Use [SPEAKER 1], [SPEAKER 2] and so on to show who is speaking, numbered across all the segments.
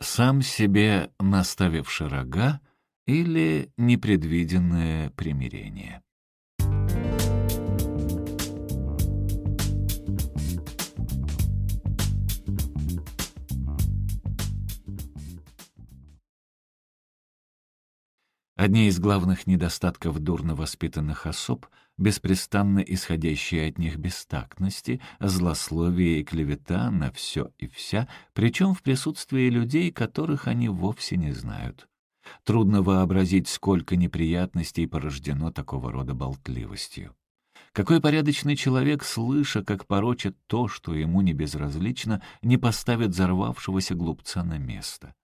[SPEAKER 1] Сам себе наставивший рога или непредвиденное примирение. Одни из главных недостатков дурно воспитанных особ — беспрестанно исходящие от них бестактности, злословие и клевета на все и вся, причем в присутствии людей, которых они вовсе не знают. Трудно вообразить, сколько неприятностей порождено такого рода болтливостью. Какой порядочный человек, слыша, как порочат то, что ему не безразлично, не поставит взорвавшегося глупца на место?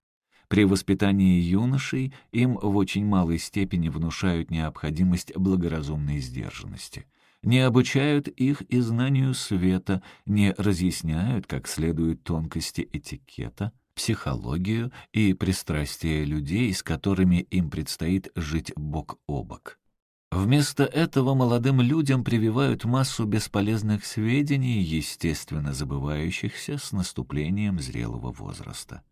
[SPEAKER 1] При воспитании юношей им в очень малой степени внушают необходимость благоразумной сдержанности. Не обучают их и знанию света, не разъясняют как следует тонкости этикета, психологию и пристрастия людей, с которыми им предстоит жить бок о бок. Вместо этого молодым людям прививают массу бесполезных сведений, естественно забывающихся с наступлением зрелого возраста.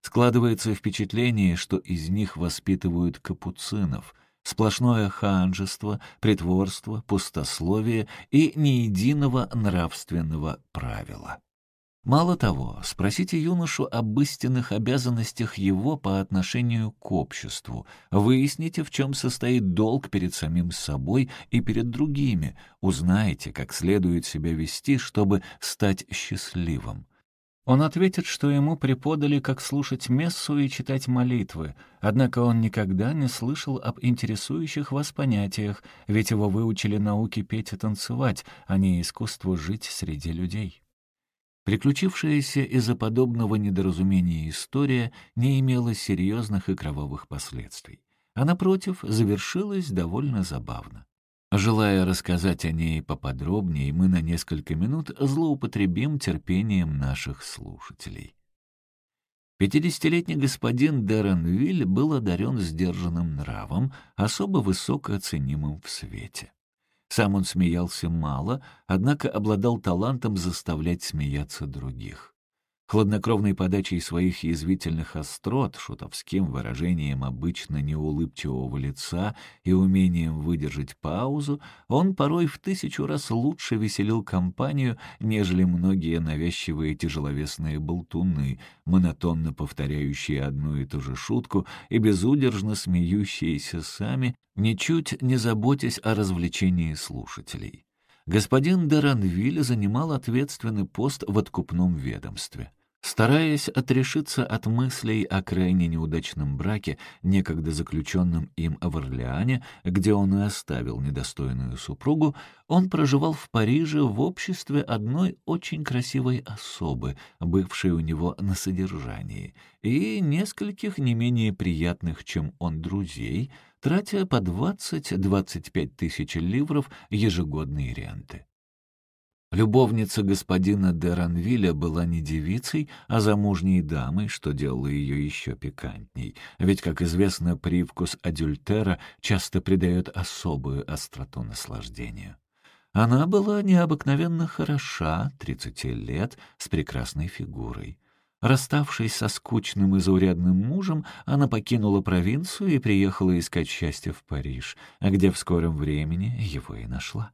[SPEAKER 1] Складывается впечатление, что из них воспитывают капуцинов. Сплошное ханжество, притворство, пустословие и ни единого нравственного правила. Мало того, спросите юношу об истинных обязанностях его по отношению к обществу, выясните, в чем состоит долг перед самим собой и перед другими, узнаете, как следует себя вести, чтобы стать счастливым. Он ответит, что ему преподали, как слушать мессу и читать молитвы, однако он никогда не слышал об интересующих вас понятиях, ведь его выучили науке петь и танцевать, а не искусству жить среди людей. Приключившаяся из-за подобного недоразумения история не имела серьезных и кровавых последствий, а, напротив, завершилась довольно забавно. Желая рассказать о ней поподробнее, мы на несколько минут злоупотребим терпением наших слушателей. Пятидесятилетний господин Деренвиль был одарен сдержанным нравом, особо высоко оценимым в свете. Сам он смеялся мало, однако обладал талантом заставлять смеяться других хладнокровной подачей своих язвительных острот, шутовским выражением обычно неулыбчивого лица и умением выдержать паузу, он порой в тысячу раз лучше веселил компанию, нежели многие навязчивые тяжеловесные болтуны, монотонно повторяющие одну и ту же шутку и безудержно смеющиеся сами, ничуть не заботясь о развлечении слушателей. Господин Деранвиль занимал ответственный пост в откупном ведомстве. Стараясь отрешиться от мыслей о крайне неудачном браке, некогда заключенном им в Орлеане, где он и оставил недостойную супругу, он проживал в Париже в обществе одной очень красивой особы, бывшей у него на содержании, и нескольких не менее приятных, чем он, друзей, тратя по 20-25 тысяч ливров ежегодные ренты. Любовница господина де Ранвиля была не девицей, а замужней дамой, что делало ее еще пикантней. Ведь, как известно, привкус адюльтера часто придает особую остроту наслаждению. Она была необыкновенно хороша, тридцати лет, с прекрасной фигурой. Расставшись со скучным и заурядным мужем, она покинула провинцию и приехала искать счастье в Париж, где в скором времени его и нашла.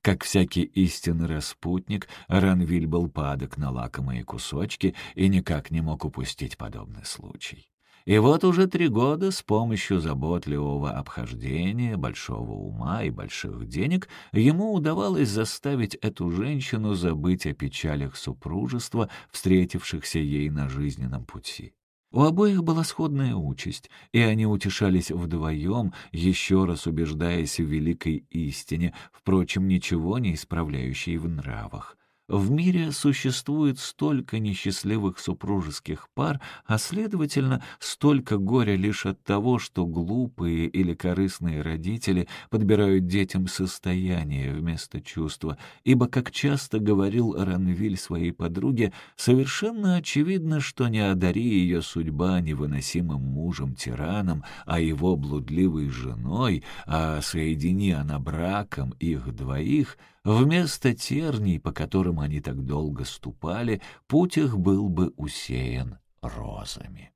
[SPEAKER 1] Как всякий истинный распутник, Ранвиль был падок на лакомые кусочки и никак не мог упустить подобный случай. И вот уже три года с помощью заботливого обхождения, большого ума и больших денег ему удавалось заставить эту женщину забыть о печалях супружества, встретившихся ей на жизненном пути. У обоих была сходная участь, и они утешались вдвоем, еще раз убеждаясь в великой истине, впрочем, ничего не исправляющей в нравах. В мире существует столько несчастливых супружеских пар, а, следовательно, столько горя лишь от того, что глупые или корыстные родители подбирают детям состояние вместо чувства, ибо, как часто говорил Ранвиль своей подруге, совершенно очевидно, что не одари ее судьба невыносимым мужем-тираном, а его блудливой женой, а соедини она браком их двоих — Вместо терний, по которым они так долго ступали, путь их был бы усеян розами.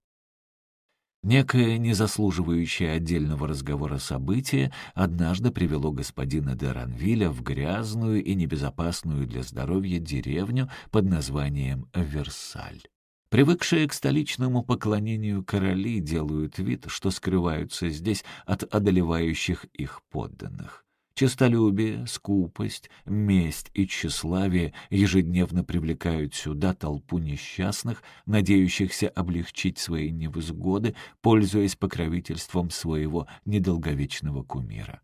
[SPEAKER 1] Некое незаслуживающее отдельного разговора событие однажды привело господина де Ранвиля в грязную и небезопасную для здоровья деревню под названием Версаль. Привыкшие к столичному поклонению короли делают вид, что скрываются здесь от одолевающих их подданных. Честолюбие, скупость, месть и тщеславие ежедневно привлекают сюда толпу несчастных, надеющихся облегчить свои невзгоды, пользуясь покровительством своего недолговечного кумира.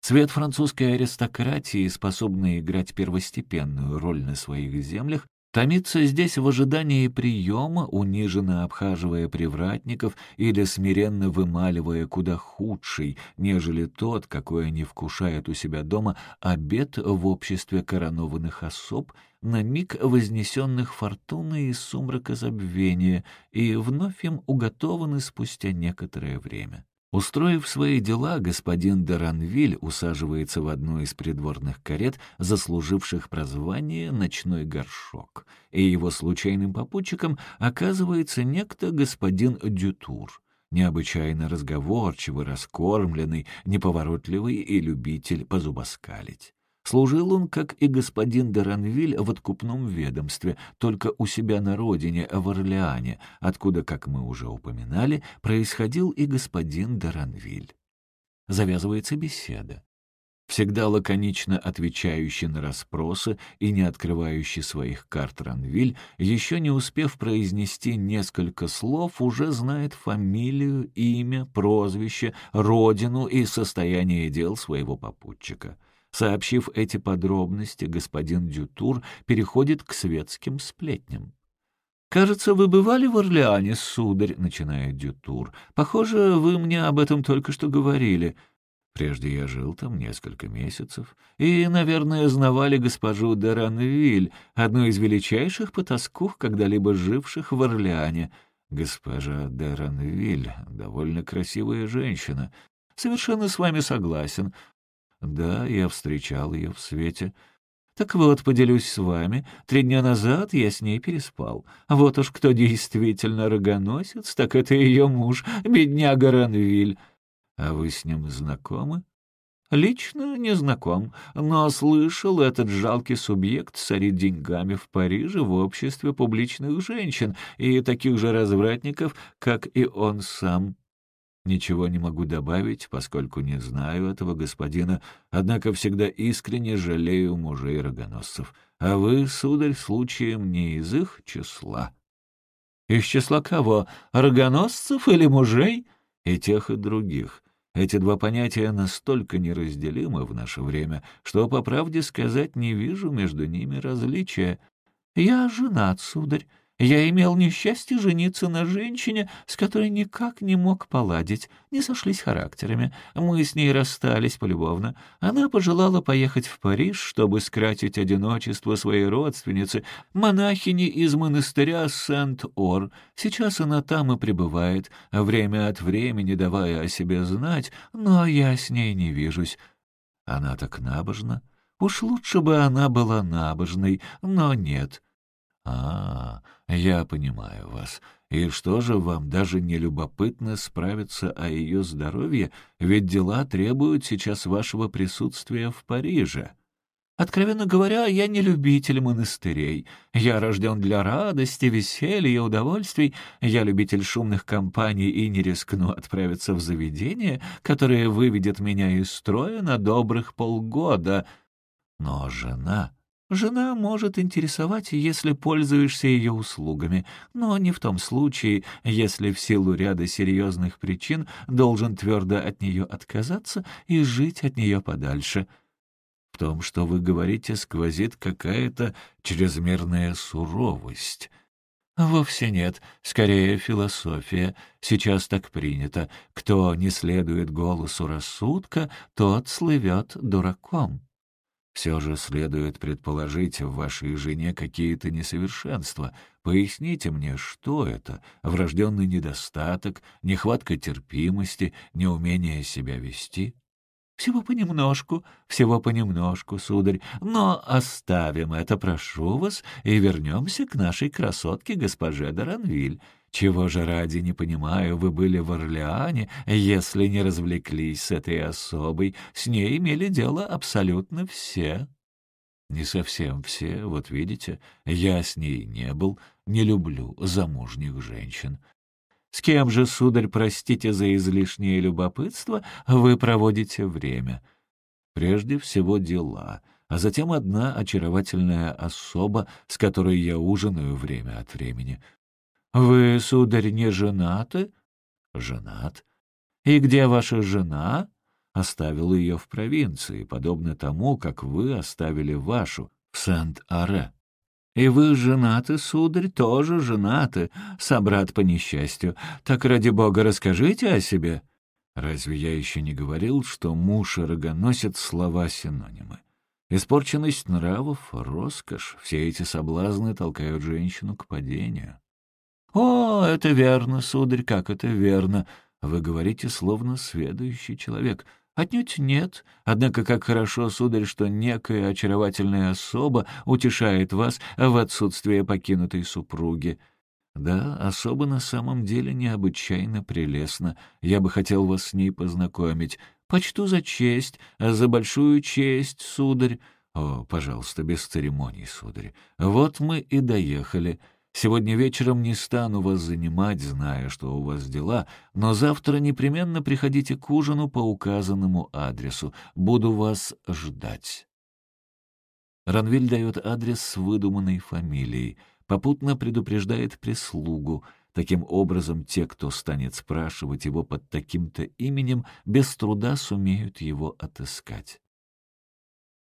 [SPEAKER 1] Цвет французской аристократии, способный играть первостепенную роль на своих землях, Томиться здесь в ожидании приема, униженно обхаживая привратников или смиренно вымаливая куда худший, нежели тот, какой они вкушают у себя дома, обед в обществе коронованных особ, на миг вознесенных фортуной из сумрака забвения, и вновь им уготованы спустя некоторое время. Устроив свои дела, господин Даранвиль усаживается в одну из придворных карет, заслуживших прозвание «Ночной горшок», и его случайным попутчиком оказывается некто господин Дютур, необычайно разговорчивый, раскормленный, неповоротливый и любитель позубоскалить. Служил он, как и господин Даранвиль, в откупном ведомстве, только у себя на родине, в Орлеане, откуда, как мы уже упоминали, происходил и господин Даранвиль. Завязывается беседа. Всегда лаконично отвечающий на расспросы и не открывающий своих карт Ранвиль, еще не успев произнести несколько слов, уже знает фамилию, имя, прозвище, родину и состояние дел своего попутчика — Сообщив эти подробности, господин Дютур переходит к светским сплетням. «Кажется, вы бывали в Орлеане, сударь», — начинает Дютур. «Похоже, вы мне об этом только что говорили. Прежде я жил там несколько месяцев, и, наверное, знавали госпожу де Ранвиль, одну из величайших потаскух, когда-либо живших в Орлеане. Госпожа де Ранвиль — довольно красивая женщина. Совершенно с вами согласен. Да, я встречал ее в свете. Так вот, поделюсь с вами, три дня назад я с ней переспал. Вот уж кто действительно рогоносец, так это ее муж, бедняга Ранвиль. А вы с ним знакомы? Лично не знаком, но слышал, этот жалкий субъект царит деньгами в Париже в обществе публичных женщин и таких же развратников, как и он сам. Ничего не могу добавить, поскольку не знаю этого господина, однако всегда искренне жалею мужей рогоносцев. А вы, сударь, случаем не из их числа. Из числа кого? Рогоносцев или мужей? И тех, и других. Эти два понятия настолько неразделимы в наше время, что, по правде сказать, не вижу между ними различия. Я женат, сударь, я имел несчастье жениться на женщине, с которой никак не мог поладить, не сошлись характерами. Мы с ней расстались полюбовно. Она пожелала поехать в Париж, чтобы скратить одиночество своей родственницы, монахини из монастыря Сент-Ор. Сейчас она там и пребывает, время от времени давая о себе знать, но я с ней не вижусь. Она так набожна. Уж лучше бы она была набожной, но нет. А, я понимаю вас. И что же, вам даже не любопытно справиться о ее здоровье, ведь дела требуют сейчас вашего присутствия в Париже? Откровенно говоря, я не любитель монастырей. Я рожден для радости, веселья и удовольствий. Я любитель шумных компаний и не рискну отправиться в заведение, которое выведет меня из строя на добрых полгода. Но жена Жена может интересовать, если пользуешься ее услугами, но не в том случае, если в силу ряда серьезных причин должен твердо от нее отказаться и жить от нее подальше. В том, что вы говорите, сквозит какая-то чрезмерная суровость. Вовсе нет, скорее философия. Сейчас так принято. Кто не следует голосу рассудка, тот слывет дураком. Все же следует предположить в вашей жене какие-то несовершенства. Поясните мне, что это? Врожденный недостаток, нехватка терпимости, неумение себя вести? Всего понемножку, всего понемножку, сударь. Но оставим это, прошу вас, и вернемся к нашей красотке госпоже Даранвиль. Чего же ради, не понимаю, вы были в Орлеане, если не развлеклись с этой особой, с ней имели дело абсолютно все». «Не совсем все, вот видите, я с ней не был, не люблю замужних женщин». «С кем же, сударь, простите за излишнее любопытство, вы проводите время?» «Прежде всего дела» а затем одна очаровательная особа, с которой я ужинаю время от времени. «Вы, сударь, не женаты?» «Женат». «И где ваша жена?» «Оставил ее в провинции, подобно тому, как вы оставили вашу, в Сент-Аре». «И вы женаты, сударь, тоже женаты, собрат по несчастью. Так, ради бога, расскажите о себе». Разве я еще не говорил, что муж и рогоносец — слова-синонимы? Испорченность нравов, роскошь — все эти соблазны толкают женщину к падению. «О, это верно, сударь, как это верно!» Вы говорите, словно сведущий человек. Отнюдь нет. Однако как хорошо, сударь, что некая очаровательная особа утешает вас в отсутствие покинутой супруги. Да, особо на самом деле необычайно прелестно. Я бы хотел вас с ней познакомить. Почту за честь, за большую честь, сударь. О, пожалуйста, без церемоний, сударь. Вот мы и доехали. Сегодня вечером не стану вас занимать, зная, что у вас дела, но завтра непременно приходите к ужину по указанному адресу. Буду вас ждать». Ранвиль дает адрес с выдуманной фамилией, попутно предупреждает прислугу. Таким образом, те, кто станет спрашивать его под таким-то именем, без труда сумеют его отыскать.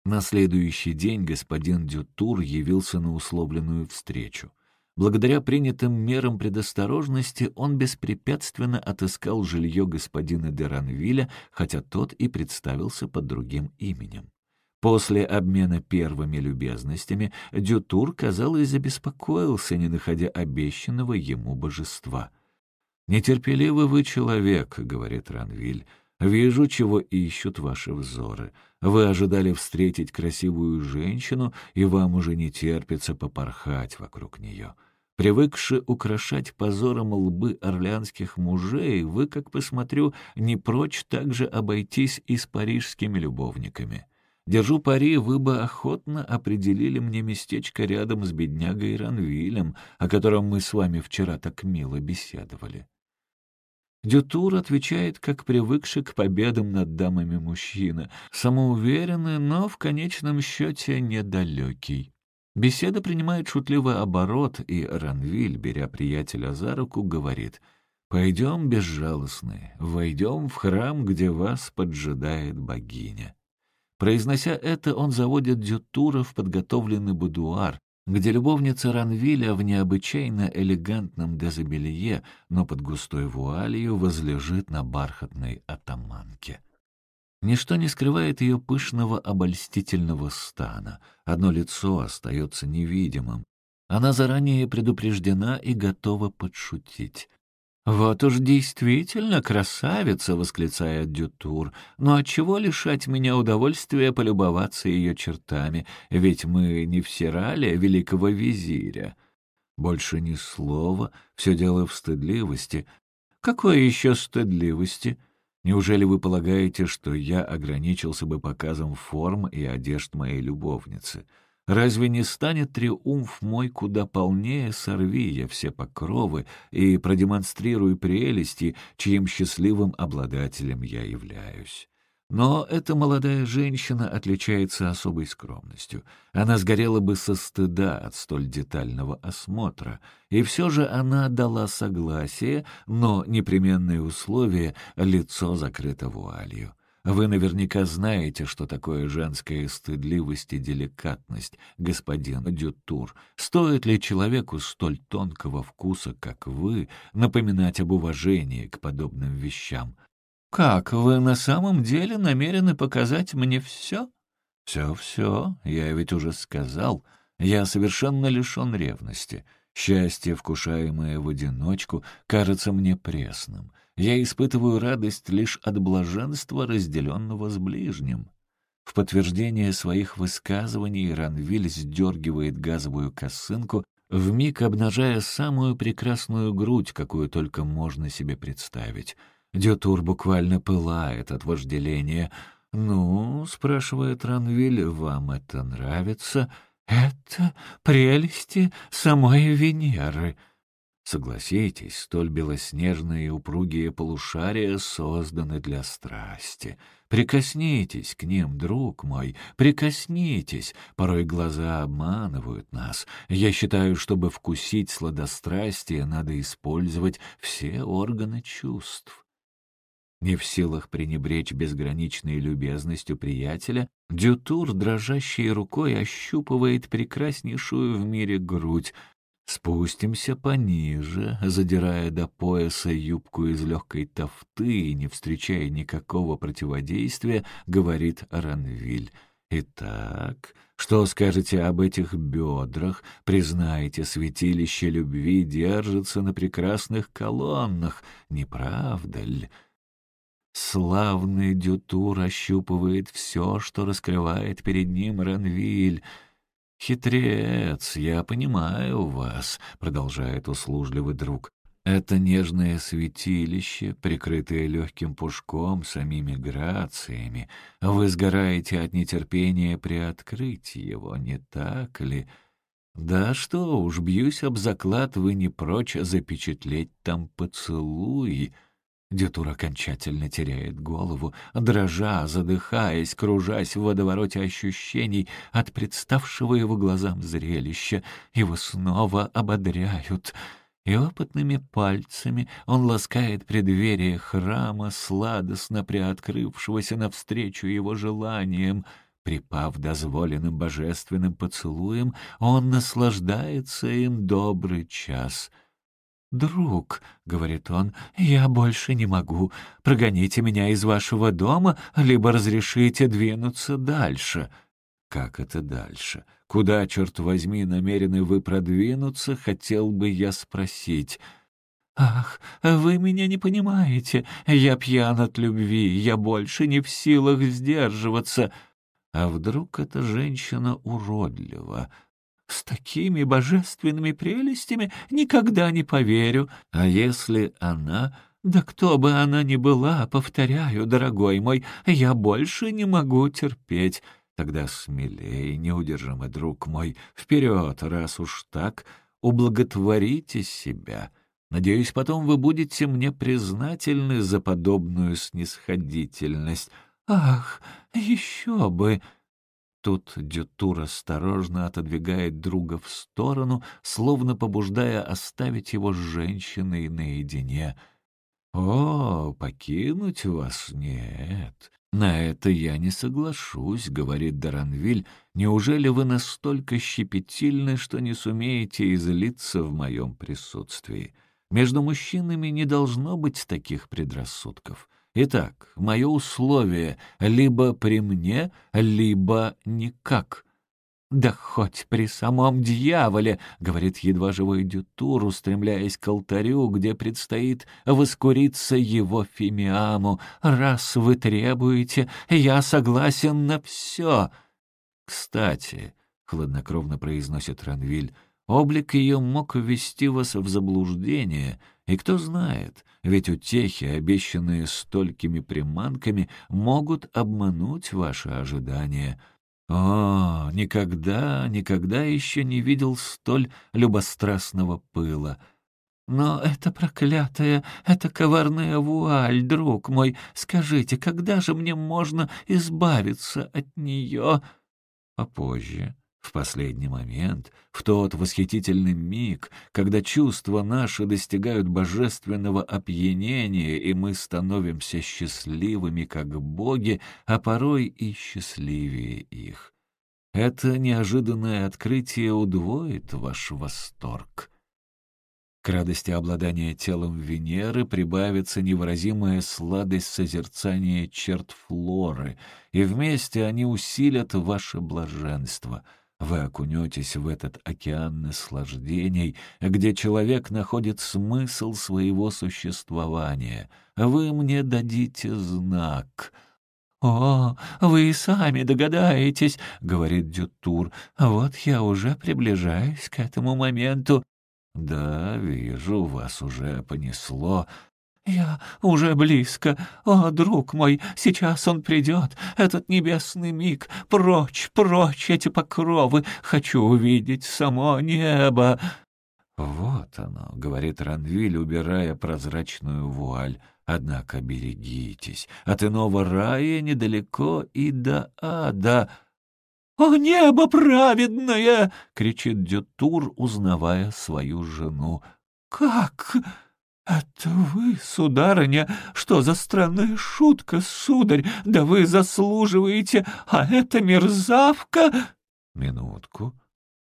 [SPEAKER 1] На следующий день господин Дютур явился на условленную встречу. Благодаря принятым мерам предосторожности он беспрепятственно отыскал жилье господина де Ранвиля, хотя тот и представился под другим именем. После обмена первыми любезностями Дютур, казалось, забеспокоился, не находя обещанного ему божества. «Нетерпеливый вы человек», — говорит Ранвиль, — «вижу, чего ищут ваши взоры. Вы ожидали встретить красивую женщину, и вам уже не терпится попорхать вокруг нее». Привыкши украшать позором лбы орлеанских мужей, вы, как посмотрю, не прочь также обойтись и с парижскими любовниками. Держу пари, вы бы охотно определили мне местечко рядом с беднягой Ранвилем, о котором мы с вами вчера так мило беседовали. Дютур отвечает, как привыкший к победам над дамами мужчина, самоуверенный, но в конечном счете недалекий. Беседа принимает шутливый оборот, и Ранвиль, беря приятеля за руку, говорит «Пойдем, безжалостные, войдем в храм, где вас поджидает богиня». Произнося это, он заводит Дютура в подготовленный будуар, где любовница Ранвиля в необычайно элегантном дезобелье, но под густой вуалью возлежит на бархатной атаманке. Ничто не скрывает ее пышного обольстительного стана. Одно лицо остается невидимым. Она заранее предупреждена и готова подшутить. «Вот уж действительно красавица!» — восклицает Дютур. «Но отчего лишать меня удовольствия полюбоваться ее чертами? Ведь мы не все рали великого визиря». Больше ни слова, все дело в стыдливости. «Какой еще стыдливости?» Неужели вы полагаете, что я ограничился бы показом форм и одежд моей любовницы? Разве не станет триумф мой куда полнее, сорви я все покровы и продемонстрирую прелести, чьим счастливым обладателем я являюсь? Но эта молодая женщина отличается особой скромностью. Она сгорела бы со стыда от столь детального осмотра. И все же она дала согласие, но непременное условие — лицо закрыто вуалью. Вы наверняка знаете, что такое женская стыдливость и деликатность, господин Дютур. Стоит ли человеку столь тонкого вкуса, как вы, напоминать об уважении к подобным вещам? «Как, вы на самом деле намерены показать мне все?» «Все-все, я ведь уже сказал. Я совершенно лишен ревности. Счастье, вкушаемое в одиночку, кажется мне пресным. Я испытываю радость лишь от блаженства, разделенного с ближним». В подтверждение своих высказываний Ранвиль сдергивает газовую косынку, вмиг обнажая самую прекрасную грудь, какую только можно себе представить. Дютур буквально пылает от вожделения. «Ну, — спрашивает Ранвиль, — вам это нравится?» «Это прелести самой Венеры», Согласитесь, столь белоснежные и упругие полушария созданы для страсти. Прикоснитесь к ним, друг мой, прикоснитесь. Порой глаза обманывают нас. Я считаю, чтобы вкусить сладострастие, надо использовать все органы чувств. Не в силах пренебречь безграничной любезностью приятеля, Дютур дрожащей рукой ощупывает прекраснейшую в мире грудь, Спустимся пониже, задирая до пояса юбку из легкой тофты и не встречая никакого противодействия, говорит Ранвиль. Итак, что скажете об этих бедрах? Признаете, святилище любви держится на прекрасных колоннах, не правда ли? Славный Дютур ощупывает все, что раскрывает перед ним Ранвиль — «Хитрец, я понимаю вас», — продолжает услужливый друг. «Это нежное святилище, прикрытое легким пушком, самими грациями. Вы сгораете от нетерпения приоткрыть его, не так ли?» «Да что уж, бьюсь об заклад, вы не прочь запечатлеть там поцелуй». Дютур окончательно теряет голову, дрожа, задыхаясь, кружась в водовороте ощущений от представшего его глазам зрелища. Его снова ободряют. И опытными пальцами он ласкает преддверие храма, сладостно приоткрывшегося навстречу его желаниям. Припав дозволенным божественным поцелуем, он наслаждается им добрый час — «Друг», — говорит он, — «я больше не могу. Прогоните меня из вашего дома, либо разрешите двинуться дальше». «Как это дальше? Куда, черт возьми, намерены вы продвинуться, хотел бы я спросить». «Ах, вы меня не понимаете. Я пьян от любви, я больше не в силах сдерживаться». А вдруг эта женщина уродлива? С такими божественными прелестями никогда не поверю. А если она... Да кто бы она ни была, повторяю, дорогой мой, я больше не могу терпеть. Тогда смелей, неудержимый друг мой, вперед, раз уж так, ублаготворите себя. Надеюсь, потом вы будете мне признательны за подобную снисходительность. Ах, еще бы! Тут Дютур осторожно отодвигает друга в сторону, словно побуждая оставить его с женщиной наедине. «О, покинуть вас нет, на это я не соглашусь», — говорит Даранвиль. «Неужели вы настолько щепетильны, что не сумеете излиться в моем присутствии? Между мужчинами не должно быть таких предрассудков». Итак, мое условие — либо при мне, либо никак. «Да хоть при самом дьяволе!» — говорит едва живой Дютур, устремляясь к алтарю, где предстоит воскуриться его фимиаму. «Раз вы требуете, я согласен на все!» «Кстати», — хладнокровно произносит Ранвиль, — «облик ее мог ввести вас в заблуждение, и кто знает, ведь утехи, обещанные столькими приманками, могут обмануть ваши ожидания. О, никогда, никогда еще не видел столь любострастного пыла. Но это проклятая, это коварная вуаль, друг мой. Скажите, когда же мне можно избавиться от нее? Попозже, в последний момент, в тот восхитительный миг, когда чувства наши достигают божественного опьянения, и мы становимся счастливыми, как боги, а порой и счастливее их. Это неожиданное открытие удвоит ваш восторг. К радости обладания телом Венеры прибавится невыразимая сладость созерцания черт Флоры, и вместе они усилят ваше блаженство — вы окунетесь в этот океан наслаждений, где человек находит смысл своего существования. Вы мне дадите знак. «О, вы и сами догадаетесь», — говорит Дютур. «Вот я уже приближаюсь к этому моменту». «Да, вижу, вас уже понесло». «Я уже близко. О, друг мой, сейчас он придет, этот небесный миг. Прочь, прочь эти покровы. Хочу увидеть само небо».
[SPEAKER 2] «Вот оно», — говорит Ранвиль, убирая прозрачную вуаль. «Однако берегитесь, от иного рая недалеко и до ада».
[SPEAKER 1] «О, небо праведное!» — кричит Дютур, узнавая свою жену. «Как? Это вы, сударыня? Что за странная шутка, сударь? Да вы заслуживаете, а эта мерзавка...»
[SPEAKER 2] «Минутку,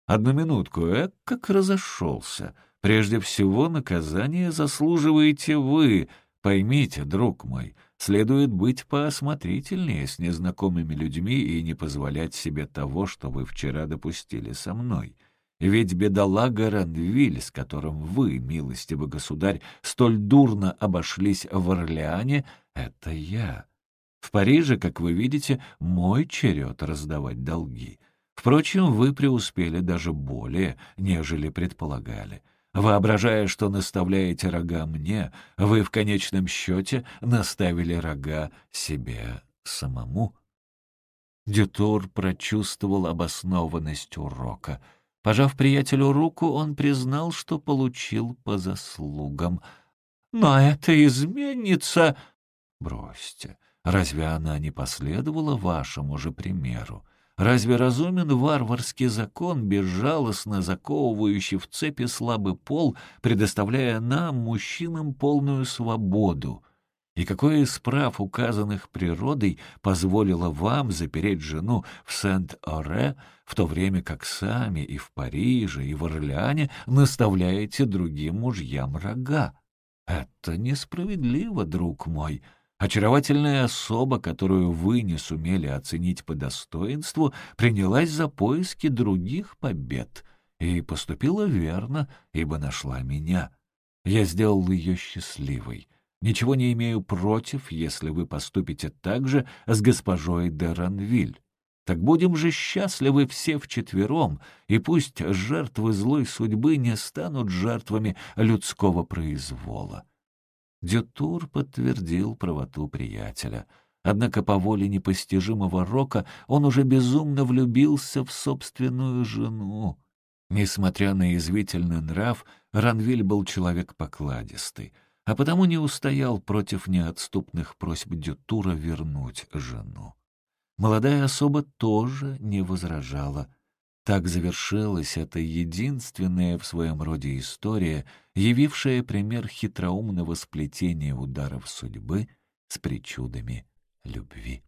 [SPEAKER 2] одну минутку, э, как разошелся. Прежде всего наказание заслуживаете вы. Поймите, друг мой, следует быть поосмотрительнее с незнакомыми людьми и не позволять себе того, что вы вчера допустили со мной. Ведь бедолага Ранвиль, с которым вы, милостивый государь, столь дурно обошлись в Орлеане, — это я. В Париже, как вы видите, мой черед раздавать долги. Впрочем, вы преуспели даже более, нежели предполагали. Воображая, что наставляете рога мне, вы в конечном счете наставили рога себе самому. Дютур прочувствовал обоснованность урока. Пожав приятелю руку, он признал, что получил по заслугам. «Но это изменится...» «Бросьте, разве она не последовала вашему же примеру? Разве разумен варварский закон, безжалостно заковывающий в цепи слабый пол, предоставляя нам, мужчинам, полную свободу? И какое из прав, указанных природой, позволило вам запереть жену в Сент-Оре, в то время как сами и в Париже, и в Орлеане наставляете другим мужьям рога? Это несправедливо, друг мой. Очаровательная особа, которую вы не сумели оценить по достоинству, принялась за поиски других побед и поступила верно, ибо нашла меня. Я сделал ее счастливой. Ничего не имею против, если вы поступите так же с госпожой де Ранвиль. Так будем же счастливы все вчетвером, и пусть жертвы злой судьбы не станут жертвами людского произвола. Дютур подтвердил правоту приятеля. Однако по воле непостижимого рока он уже безумно влюбился в собственную жену. Несмотря на язвительный нрав, Ранвиль был человек покладистый, а потому не устоял против неотступных просьб Дютура вернуть жену. Молодая особа тоже не возражала. Так завершилась эта единственная в своем роде история, явившая пример хитроумного сплетения ударов судьбы с причудами любви.